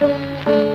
Música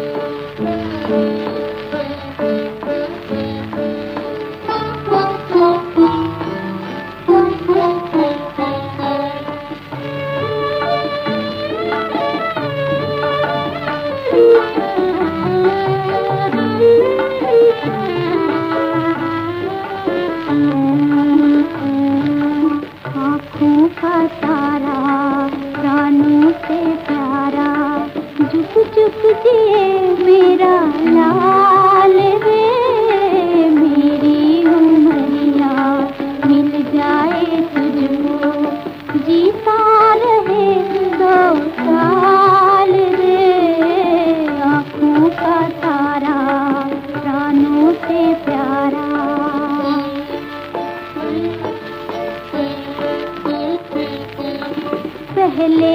पहले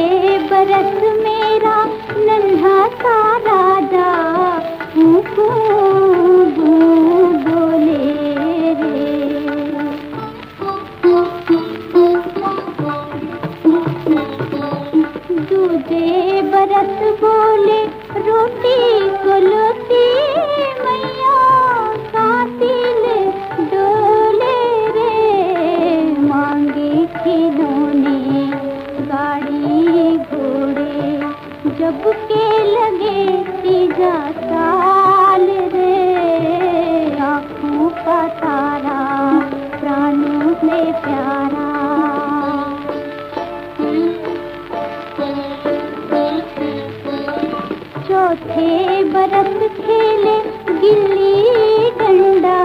बरस मेरा नन्हा बरस बोले, रोटी को लोटी मैया कातिल डोले रे। मांगे खिलौने गाड़ी घोड़े, जब के लगे तीजा साल रे। चौथे खेले गिल्ली डंडा।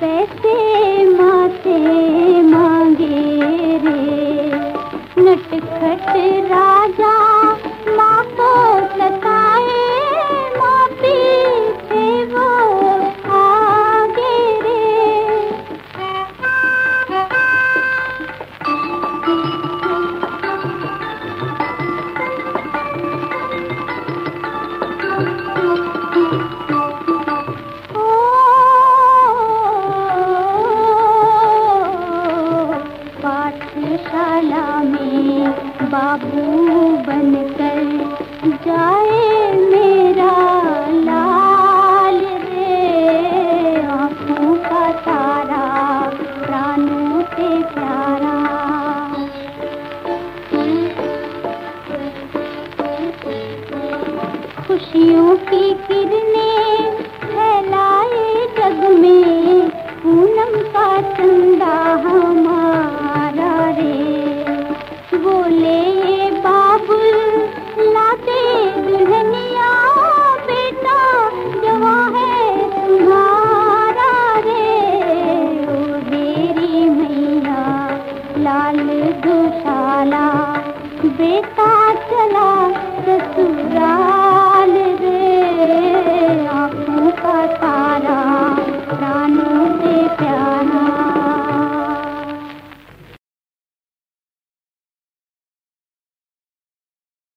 पैसे माथे मांगे रे नटखट राजा खुशियों की किरणें फैलाए जग में। पूनम का चंदा हमारा रे। बोले बाबुल लाते दुल्हनिया, बेटा, जवा है तुम्हारा रे। ओ देरी मैया, लाल दुशाला बेटा